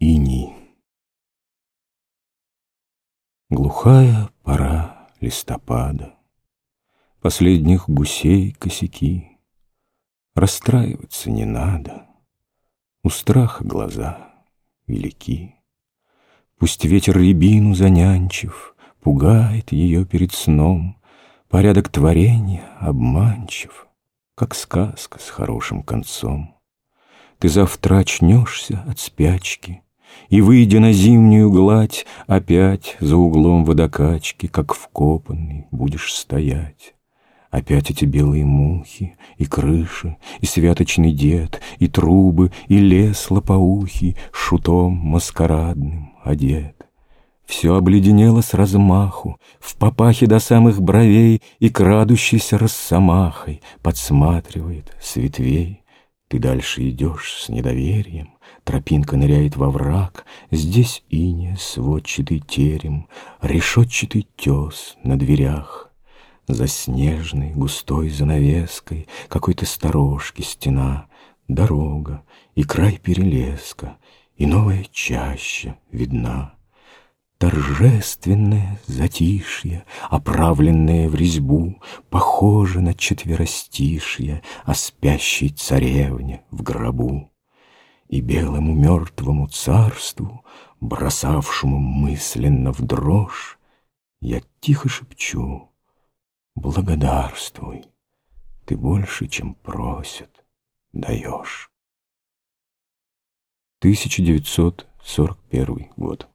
Иней. Глухая пора листопада, Последних гусей косяки. Расстраиваться не надо, У страха глаза велики. Пусть ветер рябину занянчив, Пугает ее перед сном, Порядок творения обманчив, Как сказка с хорошим концом. Ты завтра очнешься от спячки — и, выйдя на зимнюю гладь, Опять за углом водокачки, Как вкопанный, будешь стоять. Опять эти белые мухи, и крыши, и святочный дед, и трубы, и лес лопоухий, шутом маскарадным одет. Все обледенело с размаху, в папахе до самых бровей и крадущейся росомахой подсматривает с ветвей. Ты дальше идешь с недоверием, Тропинка ныряет во враг, Здесь ине сводчатый терем, Решетчатый тес на дверях. За снежной густой занавеской Какой-то сторожки стена, Дорога и край перелеска, И новая чаща видна. Торжественное затишье, оправленное в резьбу, Похоже на четверостишье О спящей царевне в гробу и белому мертвому царству, бросавшему мысленно в дрожь, я тихо шепчу «Благодарствуй, ты больше, чем просят, даешь». 1941 год.